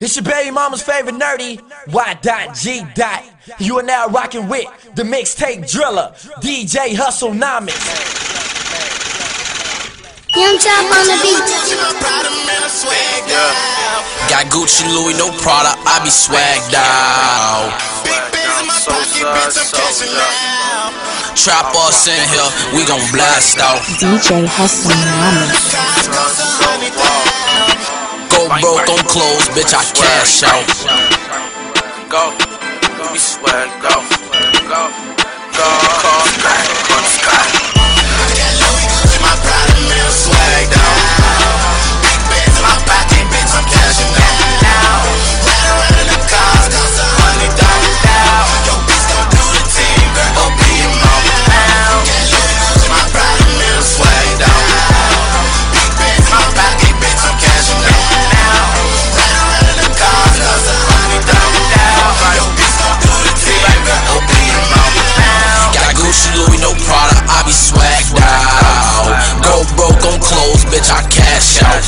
It's your baby mama's favorite nerdy, Y.G. Dot. You are now rocking with the mixtape driller, DJ Hustle Nomics. Young Chop on the beat. Yeah. Got Gucci, Louis, no Prada, I be swagged out. Big bands in my pocket, bitch, I'm cashing out. Trap us in here, we gon' blast out. DJ Hustle Nomics. Broke on clothes, bitch, I cash out. Go, we go, go, go. I cash out.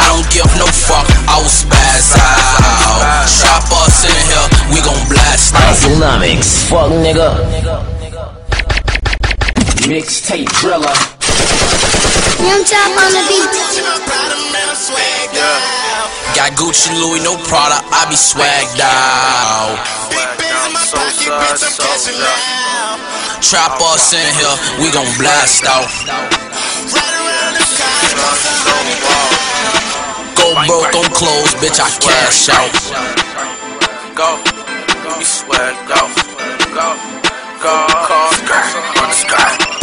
I don't give no fuck, I will spaz out. Trap us in here, we gon' blast out. Economics, fuck nigga. Mixtape driller. Young Chop on the beat. Yeah. Got Gucci, Louis, no Prada, I be swagged out. Trap us in here, we gon' blast out. Go broke on clothes, bitch, I cash out. Go, we swag, go, go, go, go, skirt on the sky. I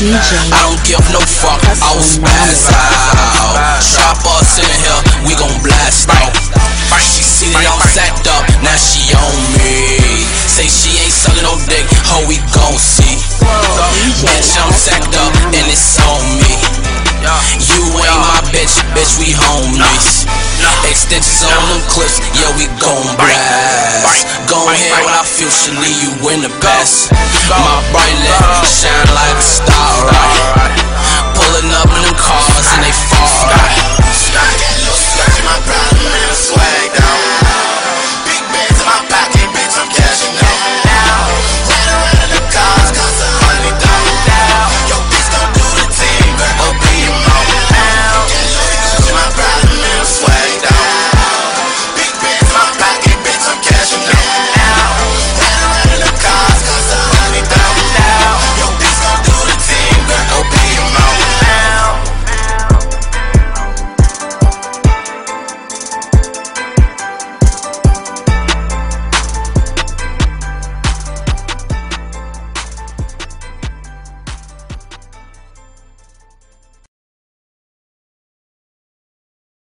DJ I don't give no fuck, I will spaz out. Trap us in here, we gon' blast out. She see that I'm sacked up, now she on me. Say she ain't sucking no dick, ho, we gon' see. Bitch, I'm sacked up, and it's on me. You ain't my bitch, bitch, we homies. Extensions on them clips, yeah, we gon' I feel she leave you in the best. My bright light shine like a star,